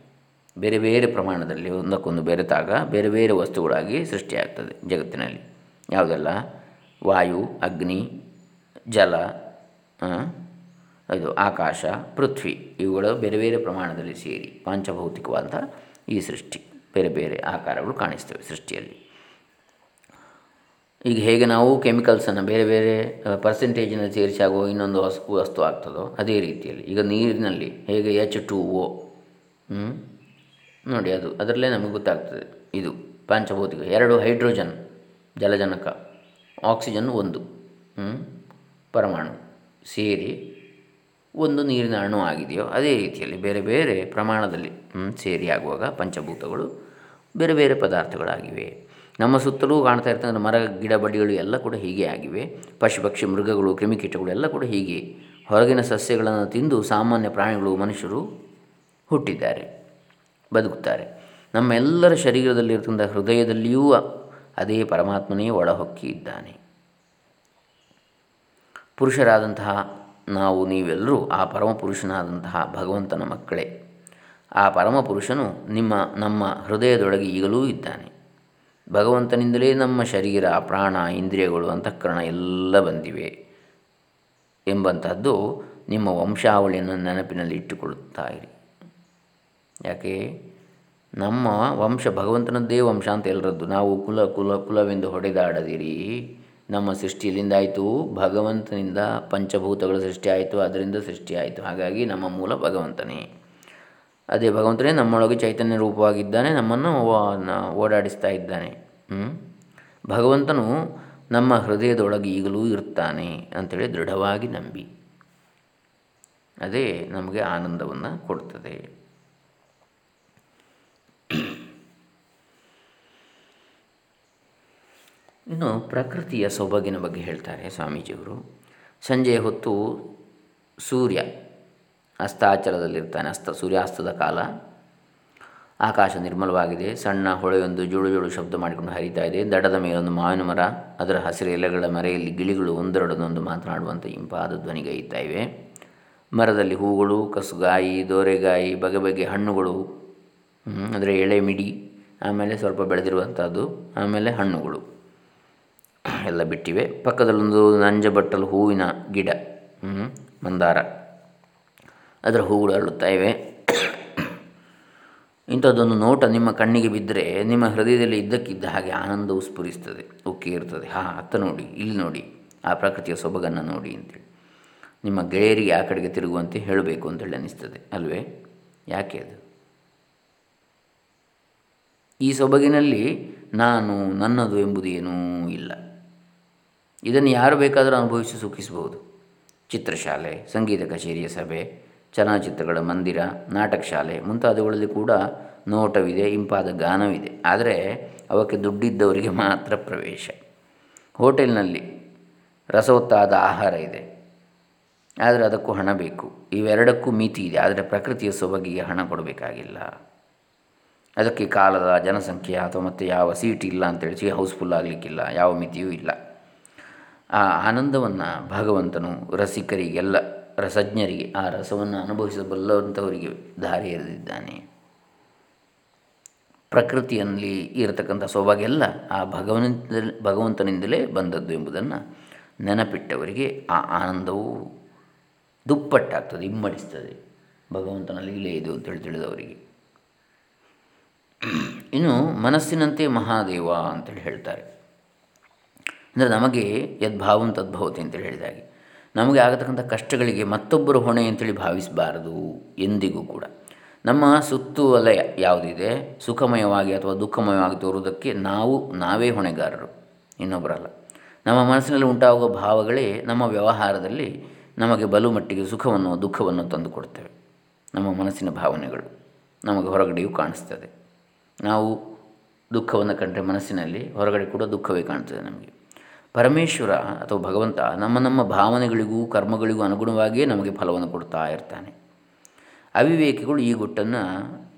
Speaker 1: ಬೇರೆ ಬೇರೆ ಪ್ರಮಾಣದಲ್ಲಿ ಒಂದಕ್ಕೊಂದು ಬೆರೆತಾಗ ಬೇರೆ ಬೇರೆ ವಸ್ತುಗಳಾಗಿ ಸೃಷ್ಟಿಯಾಗ್ತದೆ ಜಗತ್ತಿನಲ್ಲಿ. ಯಾವುದೆಲ್ಲ? ವಾಯು, ಅಗ್ನಿ, ಜಲ ಇದು ಆಕಾಶ, ಪೃಥ್ವಿ, ಇವುಗಳು ಬೇರೆ ಬೇರೆ ಪ್ರಮಾಣದಲ್ಲಿ ಸೇರಿ ಪಂಚಭೌತಿಕವಾದ ಈ ಸೃಷ್ಟಿ. ಬೇರೆ ಬೇರೆ ಆಕಾರಗಳು ಕಾಣಿಸ್ತವೆ ಸೃಷ್ಟಿಯಲ್ಲಿ. ಈಗ ಹೇಗೆ ನಾವು ಕೆಮಿಕಲ್ಸನ್ನು ಬೇರೆ ಬೇರೆ ಪರ್ಸೆಂಟೇಜಿನಲ್ಲಿ ಸೇರಿಸಾಗುವ ಇನ್ನೊಂದು ವಸ್ತು ವಸ್ತು ಆಗ್ತದೋ ಅದೇ ರೀತಿಯಲ್ಲಿ. ಈಗ ನೀರಿನಲ್ಲಿ ಹೇಗೆ ಎಚ್ ಟು ಓ ನೋಡಿ ಅದು, ಅದರಲ್ಲೇ ನಮಗೆ ಗೊತ್ತಾಗ್ತದೆ ಇದು. ಪಂಚಭೌತಿಕ, ಎರಡು ಹೈಡ್ರೋಜನ್, ಜಲಜನಕ, ಆಕ್ಸಿಜನ್ ಒಂದು ಪರಮಾಣು. ಸೇರಿ ಒಂದು ನೀರಿನ ಅಣು ಆಗಿದೆಯೋ ಅದೇ ರೀತಿಯಲ್ಲಿ ಬೇರೆ ಬೇರೆ ಪ್ರಮಾಣದಲ್ಲಿ ಸೇರಿ ಆಗುವಾಗ ಪಂಚಭೂತಗಳು ಬೇರೆ ಬೇರೆ ಪದಾರ್ಥಗಳಾಗಿವೆ. ನಮ್ಮ ಸುತ್ತಲೂ ಕಾಣ್ತಾ ಇರ್ತಕ್ಕಂಥ ಮರ, ಗಿಡ, ಬಡಿಗಳು ಎಲ್ಲ ಕೂಡ ಹೀಗೆ ಆಗಿವೆ. ಪಶು ಪಕ್ಷಿ ಮೃಗಗಳು, ಕ್ರಿಮಿಕೀಟಗಳು ಎಲ್ಲ ಕೂಡ ಹೀಗೆ. ಹೊರಗಿನ ಸಸ್ಯಗಳನ್ನು ತಿಂದು ಸಾಮಾನ್ಯ ಪ್ರಾಣಿಗಳು, ಮನುಷ್ಯರು ಹುಟ್ಟಿದ್ದಾರೆ, ಬದುಕುತ್ತಾರೆ. ನಮ್ಮೆಲ್ಲರ ಶರೀರದಲ್ಲಿರ್ತಕ್ಕಂಥ ಹೃದಯದಲ್ಲಿಯೂ ಅದೇ ಪರಮಾತ್ಮನೇ ಒಳಹೊಕ್ಕಿ ಇದ್ದಾನೆ. ಪುರುಷರಾದಂತಹ ನಾವು ನೀವೆಲ್ಲರೂ ಆ ಪರಮಪುರುಷನಾದಂತಹ ಭಗವಂತನ ಮಕ್ಕಳೇ. ಆ ಪರಮಪುರುಷನು ನಿಮ್ಮ, ನಮ್ಮ ಹೃದಯದೊಳಗೆ ಈಗಲೂ ಇದ್ದಾನೆ. ಭಗವಂತನಿಂದಲೇ ನಮ್ಮ ಶರೀರ, ಪ್ರಾಣ, ಇಂದ್ರಿಯಗಳು, ಅಂತಃಕರಣ ಎಲ್ಲ ಬಂದಿವೆ ಎಂಬಂತಹದ್ದು ನಿಮ್ಮ ವಂಶಾವಳಿಯನ್ನು ನೆನಪಿನಲ್ಲಿ ಇಟ್ಟುಕೊಳ್ಳುತ್ತಾ ಇರಿ. ಯಾಕೆ? ನಮ್ಮ ವಂಶ ಭಗವಂತನದ್ದೇ ವಂಶ ಅಂತ ಎಲ್ಲರದ್ದು ನಾವು ಕುಲ ಕುಲ, ಕುಲವೆಂದು ಹೊಡೆದಾಡದಿರಿ. ನಮ್ಮ ಸೃಷ್ಟಿಯಲ್ಲಿಂದಾಯಿತು ಭಗವಂತನಿಂದ ಪಂಚಭೂತಗಳ ಸೃಷ್ಟಿ ಆಯಿತು, ಅದರಿಂದ ಸೃಷ್ಟಿ ಆಯಿತು. ಹಾಗಾಗಿ ನಮ್ಮ ಮೂಲ ಭಗವಂತನೇ. ಅದೇ ಭಗವಂತನೇ ನಮ್ಮೊಳಗೆ ಚೈತನ್ಯ ರೂಪವಾಗಿದ್ದಾನೆ, ನಮ್ಮನ್ನು ಓಡಾಡಿಸ್ತಾ ಇದ್ದಾನೆ. ಭಗವಂತನು ನಮ್ಮ ಹೃದಯದೊಳಗೆ ಈಗಲೂ ಇರ್ತಾನೆ ಅಂಥೇಳಿ ದೃಢವಾಗಿ ನಂಬಿ. ಅದೇ ನಮಗೆ ಆನಂದವನ್ನು ಕೊಡ್ತದೆ. ಇನ್ನು ಪ್ರಕೃತಿಯ ಸೊಬಗಿನ ಬಗ್ಗೆ ಹೇಳ್ತಾರೆ ಸ್ವಾಮೀಜಿಯವರು. ಸಂಜೆಯ ಹೊತ್ತು ಸೂರ್ಯ ಅಸ್ತಾಚಲದಲ್ಲಿರ್ತಾನೆ, ಅಸ್ತ ಸೂರ್ಯಾಸ್ತದ ಕಾಲ. ಆಕಾಶ ನಿರ್ಮಲವಾಗಿದೆ, ಸಣ್ಣ ಹೊಳೆಯೊಂದು ಜುಳು ಜುಳು ಶಬ್ದ ಮಾಡಿಕೊಂಡು ಹರಿತಾ ಇದೆ. ದಡದ ಮೇಲೊಂದು ಮಾವಿನ ಮರ, ಅದರ ಹಸಿರು ಎಲೆಗಳ ಮರೆಯಲ್ಲಿ ಗಿಳಿಗಳು ಒಂದರಡದೊಂದು ಮಾತನಾಡುವಂಥ ಇಂಪಾದ ಧ್ವನಿಗೈತಾ ಇವೆ. ಮರದಲ್ಲಿ ಹೂಗಳು, ಕಸುಗಾಯಿ, ದೋರೆಗಾಯಿ, ಬಗೆ ಬಗೆ ಹಣ್ಣುಗಳು ಅಂದರೆ ಎಳೆ, ಮಿಡಿ, ಆಮೇಲೆ ಸ್ವಲ್ಪ ಬೆಳೆದಿರುವಂಥದ್ದು ಆಮೇಲೆ ಹಣ್ಣುಗಳು. ಎಲ್ಲ ಬಿಟ್ಟಿವೆ. ಪಕ್ಕದಲ್ಲೊಂದು ನಂಜಬಟ್ಟಲು ಹೂವಿನ ಗಿಡ ಮಂದಾರ. ಅದರ ಹೂಗಳು ಅರಳುತ್ತಾ ಇವೆ. ಇಂಥದ್ದೊಂದು ನೋಟ ನಿಮ್ಮ ಕಣ್ಣಿಗೆ ಬಿದ್ದರೆ ನಿಮ್ಮ ಹೃದಯದಲ್ಲಿ ಇದ್ದಕ್ಕಿದ್ದ ಹಾಗೆ ಆನಂದವು ಸ್ಫುರಿಸ್ತದೆ, ಉಕ್ಕಿ ಇರ್ತದೆ ಹಾಂ, ಅತ್ತ ನೋಡಿ, ಇಲ್ಲಿ ನೋಡಿ, ಆ ಪ್ರಕೃತಿಯ ಸೊಬಗನ್ನು ನೋಡಿ ಅಂತೇಳಿ. ನಿಮ್ಮ ಗೆಳೆಯರಿಗೆ ಆ ಕಡೆಗೆ ತಿರುಗುವಂತೆ ಹೇಳಬೇಕು ಅಂತೇಳಿ ಅನ್ನಿಸ್ತದೆ, ಅಲ್ವೇ? ಯಾಕೆ ಅದು? ಈ ಸೊಬಗಿನಲ್ಲಿ ನಾನು ನನ್ನದು ಎಂಬುದೇನೂ ಇಲ್ಲ. ಇದನ್ನು ಯಾರು ಬೇಕಾದರೂ ಅನುಭವಿಸಿ ಸುಖಿಸಬಹುದು. ಚಿತ್ರಶಾಲೆ, ಸಂಗೀತ ಕಚೇರಿಯ ಸಭೆ, ಚಲನಚಿತ್ರಗಳ ಮಂದಿರ, ನಾಟಕ ಶಾಲೆ ಮುಂತಾದವುಗಳಲ್ಲಿ ಕೂಡ ನೋಟವಿದೆ, ಇಂಪಾದ ಗಾನವಿದೆ. ಆದರೆ ಅವಕ್ಕೆ ದುಡ್ಡಿದ್ದವರಿಗೆ ಮಾತ್ರ ಪ್ರವೇಶ. ಹೋಟೆಲ್ನಲ್ಲಿ ರಸವತ್ತಾದ ಆಹಾರ ಇದೆ. ಆದರೆ ಅದಕ್ಕೂ ಹಣ ಬೇಕು. ಇವೆರಡಕ್ಕೂ ಮಿತಿ ಇದೆ. ಆದರೆ ಪ್ರಕೃತಿಯ ಸೊಬಗಿಗೆ ಹಣ ಕೊಡಬೇಕಾಗಿಲ್ಲ. ಅದಕ್ಕೆ ಕಾಲದ ಜನಸಂಖ್ಯೆ ಅಥವಾ ಮತ್ತು ಯಾವ ಸೀಟ್ ಇಲ್ಲ ಅಂತೇಳಿ, ಹೌಸ್ಫುಲ್ ಆಗಲಿಕ್ಕಿಲ್ಲ. ಯಾವ ಮಿತಿಯೂ ಇಲ್ಲ. ಆ ಆನಂದವನ್ನು ಭಗವಂತನು ರಸಿಕರಿಗೆಲ್ಲ, ರಸಜ್ಞರಿಗೆ ಆ ರಸವನ್ನು ಅನುಭವಿಸಬಲ್ಲವಂಥವರಿಗೆ ದಾರಿ ಎರೆದಿದ್ದಾನೆ. ಪ್ರಕೃತಿಯಲ್ಲಿ ಇರತಕ್ಕಂಥ ಸೌಭಾಗ್ಯ ಆ ಭಗವಂತ ಭಗವಂತನಿಂದಲೇ ಬಂದದ್ದು ಎಂಬುದನ್ನು ನೆನಪಿಟ್ಟವರಿಗೆ ಆ ಆನಂದವು ದುಪ್ಪಟ್ಟಾಗ್ತದೆ, ಇಮ್ಮಡಿಸ್ತದೆ ಭಗವಂತನಲ್ಲಿ ಇಲ್ಲೇ ಇದು ಅಂತೇಳಿ ತಿಳಿದವರಿಗೆ. ಇನ್ನು ಮನಸ್ಸಿನಂತೆ ಮಹಾದೇವ ಅಂತೇಳಿ ಹೇಳ್ತಾರೆ. ಅಂದರೆ ನಮಗೆ ಯದ್ಭಾವಂ ತದ್ಭವತಿ ಅಂತೇಳಿ ಹೇಳಿದಾಗೆ. ನಮಗೆ ಆಗತಕ್ಕಂಥ ಕಷ್ಟಗಳಿಗೆ ಮತ್ತೊಬ್ಬರು ಹೊಣೆ ಅಂತೇಳಿ ಭಾವಿಸಬಾರದು ಎಂದಿಗೂ ಕೂಡ. ನಮ್ಮ ಸುತ್ತುವಲಯ ಯಾವುದಿದೆ? ಸುಖಮಯವಾಗಿ ಅಥವಾ ದುಃಖಮಯವಾಗಿ ತೋರುವುದಕ್ಕೆ ನಾವು, ನಾವೇ ಹೊಣೆಗಾರರು ಇನ್ನೊಬ್ಬರಲ್ಲ ನಮ್ಮ ಮನಸ್ಸಿನಲ್ಲಿ ಉಂಟಾಗುವ ಭಾವಗಳೇ ನಮ್ಮ ವ್ಯವಹಾರದಲ್ಲಿ ನಮಗೆ ಬಲು ಮಟ್ಟಿಗೆ ಸುಖವನ್ನು, ದುಃಖವನ್ನು ತಂದುಕೊಡ್ತೇವೆ ನಮ್ಮ ಮನಸ್ಸಿನ ಭಾವನೆಗಳು ನಮಗೆ ಹೊರಗಡೆಯೂ ಕಾಣಿಸ್ತದೆ. ನಾವು ದುಃಖವನ್ನು ಕಂಡರೆ ಮನಸ್ಸಿನಲ್ಲಿ ಹೊರಗಡೆ ಕೂಡ ದುಃಖವೇ ಕಾಣ್ತದೆ ನಮಗೆ. ಪರಮೇಶ್ವರ ಅಥವಾ ಭಗವಂತ ನಮ್ಮ ನಮ್ಮ ಭಾವನೆಗಳಿಗೂ ಕರ್ಮಗಳಿಗೂ ಅನುಗುಣವಾಗಿಯೇ ನಮಗೆ ಫಲವನ್ನು ಕೊಡ್ತಾ ಇರ್ತಾನೆ. ಅವಿವೇಕಿಗಳು ಈ ಗುಟ್ಟನ್ನು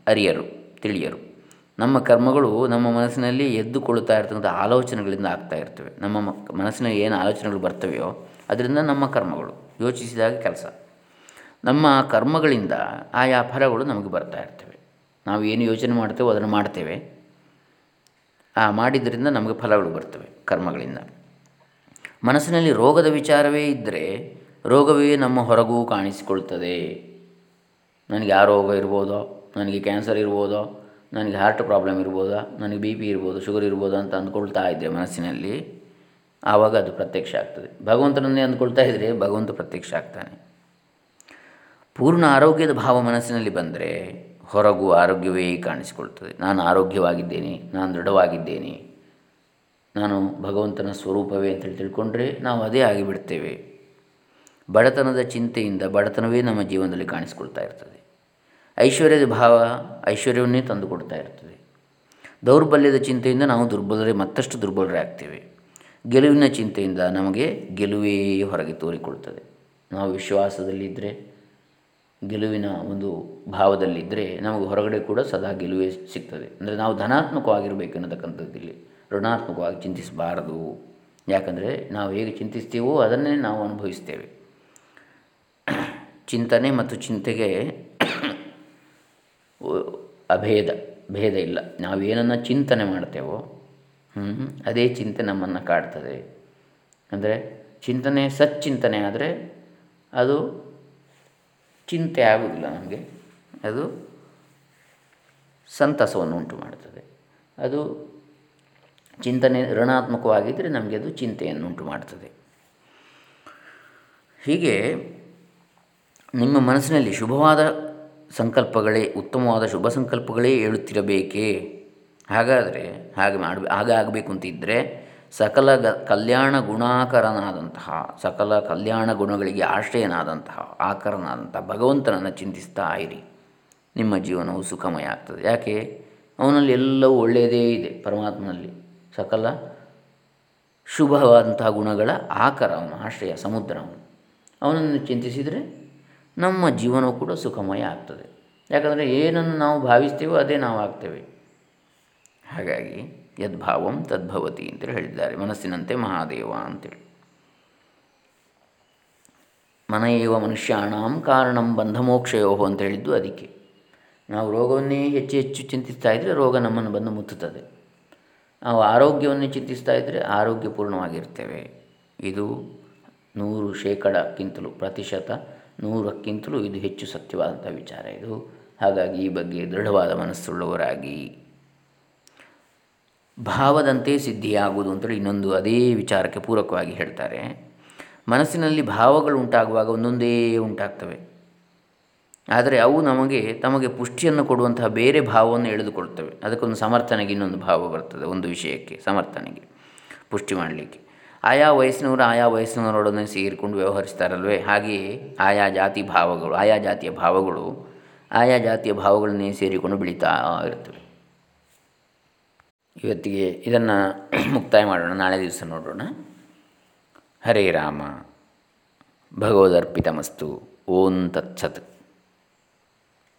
Speaker 1: ಅರಿಯರು, ತಿಳಿಯರು. ನಮ್ಮ ಕರ್ಮಗಳು ನಮ್ಮ ಮನಸ್ಸಿನಲ್ಲಿ ಎದ್ದುಕೊಳ್ಳುತ್ತಾ ಇರ್ತಕ್ಕಂಥ ಆಲೋಚನೆಗಳಿಂದ ಆಗ್ತಾ ಇರ್ತವೆ. ನಮ್ಮ ಮನಸ್ಸಿನಲ್ಲಿ ಏನು ಆಲೋಚನೆಗಳು ಬರ್ತವೆಯೋ ಅದರಿಂದ ನಮ್ಮ ಕರ್ಮಗಳು, ಯೋಚಿಸಿದಾಗ ಕೆಲಸ. ನಮ್ಮ ಕರ್ಮಗಳಿಂದ ಆಯಾ ಫಲಗಳು ನಮಗೆ ಬರ್ತಾ ಇರ್ತವೆ. ನಾವು ಏನು ಯೋಚನೆ ಮಾಡ್ತೇವೋ ಅದನ್ನು ಮಾಡ್ತೇವೆ. ಆ ಮಾಡಿದ್ದರಿಂದ ನಮಗೆ ಫಲಗಳು ಬರ್ತವೆ ಕರ್ಮಗಳಿಂದ. ಮನಸ್ಸಿನಲ್ಲಿ ರೋಗದ ವಿಚಾರವೇ ಇದ್ದರೆ ರೋಗವೇ ನಮ್ಮ ಹೊರಗೂ ಕಾಣಿಸಿಕೊಳ್ತದೆ. ನನಗೆ ಆ ರೋಗ ಇರ್ಬೋದೋ, ನನಗೆ ಕ್ಯಾನ್ಸರ್ ಇರ್ಬೋದೋ, ನನಗೆ ಹಾರ್ಟ್ ಪ್ರಾಬ್ಲಮ್ ಇರ್ಬೋದಾ, ನನಗೆ ಬಿ ಪಿ ಇರ್ಬೋದು ಶುಗರ್ ಇರ್ಬೋದು ಅಂತ ಅಂದ್ಕೊಳ್ತಾ ಇದ್ದರೆ ಮನಸ್ಸಿನಲ್ಲಿ, ಆವಾಗ ಅದು ಪ್ರತ್ಯಕ್ಷ ಆಗ್ತದೆ. ಭಗವಂತನನ್ನೇ ಅಂದ್ಕೊಳ್ತಾ ಇದ್ದರೆ ಭಗವಂತ ಪ್ರತ್ಯಕ್ಷ ಆಗ್ತಾನೆ. ಪೂರ್ಣ ಆರೋಗ್ಯದ ಭಾವ ಮನಸ್ಸಿನಲ್ಲಿ ಬಂದರೆ ಹೊರಗು ಆರೋಗ್ಯವೇ ಕಾಣಿಸಿಕೊಳ್ತದೆ. ನಾನು ಆರೋಗ್ಯವಾಗಿದ್ದೇನೆ, ನಾನು ದೃಢವಾಗಿದ್ದೇನೆ. ನಾನು ಭಗವಂತನ ಸ್ವರೂಪವೇ ಅಂತೇಳಿ ತಿಳ್ಕೊಂಡ್ರೆ ನಾವು ಅದೇ ಆಗಿಬಿಡ್ತೇವೆ. ಬಡತನದ ಚಿಂತೆಯಿಂದ ಬಡತನವೇ ನಮ್ಮ ಜೀವನದಲ್ಲಿ ಕಾಣಿಸ್ಕೊಳ್ತಾ ಇರ್ತದೆ. ಐಶ್ವರ್ಯದ ಭಾವ ಐಶ್ವರ್ಯವನ್ನೇ ತಂದುಕೊಡ್ತಾ ಇರ್ತದೆ. ದೌರ್ಬಲ್ಯದ ಚಿಂತೆಯಿಂದ ನಾವು ದುರ್ಬಲರೇ, ಮತ್ತಷ್ಟು ದುರ್ಬಲರೇ ಆಗ್ತೇವೆ. ಗೆಲುವಿನ ಚಿಂತೆಯಿಂದ ನಮಗೆ ಗೆಲುವೇ ಹೊರಗೆ ತೋರಿಕೊಳ್ತದೆ. ನಾವು ವಿಶ್ವಾಸದಲ್ಲಿದ್ದರೆ ಗೆಲುವಿನ ಒಂದು ಭಾವದಲ್ಲಿದ್ದರೆ ನಮಗೆ ಹೊರಗಡೆ ಕೂಡ ಸದಾ ಗೆಲುವೇ ಸಿಗ್ತದೆ. ಅಂದರೆ ನಾವು ಧನಾತ್ಮಕವಾಗಿರಬೇಕು ಅನ್ನತಕ್ಕಂಥದ್ದಿಲ್ಲಿ. ಋಣಾತ್ಮಕವಾಗಿ ಚಿಂತಿಸಬಾರದು. ಯಾಕಂದರೆ ನಾವು ಹೇಗೆ ಚಿಂತಿಸ್ತೀವೋ ಅದನ್ನೇ ನಾವು ಅನುಭವಿಸ್ತೇವೆ. ಚಿಂತನೆ ಮತ್ತು ಚಿಂತೆಗೆ ಅಭೇದ, ಭೇದ ಇಲ್ಲ. ನಾವು ನಾವೇನನ್ನು ಚಿಂತನೆ ಮಾಡ್ತೇವೋ ಅದೇ ಚಿಂತೆ ನಮ್ಮನ್ನು ಕಾಡ್ತದೆ. ಅಂದರೆ ಚಿಂತನೆ ಸಚ್ಚಿಂತನೆ ಆದರೆ ಅದು ಚಿಂತೆ ಆಗುವುದಿಲ್ಲ ನಮಗೆ. ಅದು ಸಂತಸವನ್ನು ಉಂಟು ಮಾಡ್ತದೆ ಅದು ಚಿಂತನೆ ಋಣಾತ್ಮಕವಾಗಿದ್ದರೆ ನಮಗೆ ಅದು ಚಿಂತೆಯನ್ನು ಉಂಟು ಮಾಡ್ತದೆ. ಹೀಗೆ ನಿಮ್ಮ ಮನಸ್ಸಿನಲ್ಲಿ ಶುಭವಾದ ಸಂಕಲ್ಪಗಳೇ, ಉತ್ತಮವಾದ ಶುಭ ಸಂಕಲ್ಪಗಳೇ ಹೇಳುತ್ತಿರಬೇಕೇ ಹಾಗಾದರೆ ಹಾಗೆ ಮಾಡಬೇಕು ಹಾಗೆ ಆಗಬೇಕು ಅಂತಿದ್ದರೆ ಸಕಲ ಗ, ಕಲ್ಯಾಣ ಗುಣಾಕರನಾದಂತಹ, ಸಕಲ ಕಲ್ಯಾಣ ಗುಣಗಳಿಗೆ ಆಶ್ರಯನಾದಂತಹ, ಆಕರನಾದಂತಹ ಭಗವಂತನನ್ನು ಚಿಂತಿಸ್ತಾ ಇರಿ. ನಿಮ್ಮ ಜೀವನವು ಸುಖಮಯ ಆಗ್ತದೆ. ಯಾಕೆ? ಅವನಲ್ಲಿ ಎಲ್ಲವೂ ಒಳ್ಳೆಯದೇ ಇದೆ, ಪರಮಾತ್ಮನಲ್ಲಿ. ಸಕಲ ಶುಭವಾದಂತಹ ಗುಣಗಳ ಆಕರ ಅವನು, ಆಶ್ರಯ, ಸಮುದ್ರ ಅವನು. ಅವನನ್ನು ಚಿಂತಿಸಿದರೆ ನಮ್ಮ ಜೀವನವು ಕೂಡ ಸುಖಮಯ ಆಗ್ತದೆ. ಯಾಕಂದರೆ ಏನನ್ನು ನಾವು ಭಾವಿಸ್ತೇವೋ ಅದೇ ನಾವು ಆಗ್ತೇವೆ. ಹಾಗಾಗಿ ಯದ್ಭಾವಂ ತದ್ಭವತಿ ಅಂತೇಳಿ ಹೇಳಿದ್ದಾರೆ. ಮನಸ್ಸಿನಂತೆ ಮಹಾದೇವ ಅಂತೇಳಿ. ಮನೆಯವ ಮನುಷ್ಯಾಣಂ ಕಾರಣಂ ಬಂಧಮೋಕ್ಷಯೋ ಅಂತ ಹೇಳಿದ್ದು ಅದಕ್ಕೆ. ನಾವು ರೋಗವನ್ನೇ ಹೆಚ್ಚು ಹೆಚ್ಚು ಚಿಂತಿಸ್ತಾ ಇದ್ದರೆ ರೋಗ ನಮ್ಮನ್ನು ಬಂದು ಮುತ್ತುತ್ತದೆ. ನಾವು ಆರೋಗ್ಯವನ್ನು ಚಿಂತಿಸ್ತಾ ಇದ್ದರೆ ಆರೋಗ್ಯಪೂರ್ಣವಾಗಿರ್ತೇವೆ. ಇದು ನೂರು ಶೇಕಡಕ್ಕಿಂತಲೂ ಪ್ರತಿಶತ, ನೂರಕ್ಕಿಂತಲೂ ಇದು ಹೆಚ್ಚು ಸತ್ಯವಾದಂಥ ವಿಚಾರ ಇದು. ಹಾಗಾಗಿ ಈ ಬಗ್ಗೆ ದೃಢವಾದ ಮನಸ್ಸುಳ್ಳವರಾಗಿ ಭಾವದಂತೆ ಸಿದ್ಧಿಯಾಗುವುದು ಅಂತೇಳಿ ಇನ್ನೊಂದು ಅದೇ ವಿಚಾರಕ್ಕೆ ಪೂರಕವಾಗಿ ಹೇಳ್ತಾರೆ. ಮನಸ್ಸಿನಲ್ಲಿ ಭಾವಗಳು ಉಂಟಾಗುವಾಗ ಒಂದೊಂದೇ ಉಂಟಾಗ್ತವೆ. ಆದರೆ ಅವು ನಮಗೆ, ತಮಗೆ ಪುಷ್ಟಿಯನ್ನು ಕೊಡುವಂತಹ ಬೇರೆ ಭಾವವನ್ನು ಎಳೆದುಕೊಳ್ತವೆ. ಅದಕ್ಕೊಂದು ಸಮರ್ಥನೆಗೆ ಇನ್ನೊಂದು ಭಾವ ಬರ್ತದೆ, ಒಂದು ವಿಷಯಕ್ಕೆ, ಸಮರ್ಥನೆಗೆ, ಪುಷ್ಟಿ ಮಾಡಲಿಕ್ಕೆ. ಆಯಾ ವಯಸ್ಸಿನವರು ಆಯಾ ವಯಸ್ಸಿನವರೊಡನೆ ಸೇರಿಕೊಂಡು ವ್ಯವಹರಿಸ್ತಾರಲ್ವೇ? ಹಾಗೆಯೇ ಆಯಾ ಜಾತಿ ಭಾವಗಳು, ಆಯಾ ಜಾತಿಯ ಭಾವಗಳು, ಆಯಾ ಜಾತಿಯ ಭಾವಗಳನ್ನೇ ಸೇರಿಕೊಂಡು ಬೆಳೀತಾ ಇರ್ತವೆ ಇವತ್ತಿಗೆ ಇದನ್ನು ಮುಕ್ತಾಯ ಮಾಡೋಣ. ನಾಳೆ ದಿವಸ ನೋಡೋಣ. ಹರೇ ರಾಮ. ಭಗವದರ್ಪಿತಮಸ್ತು. ಓಂ ತತ್ಸತ್.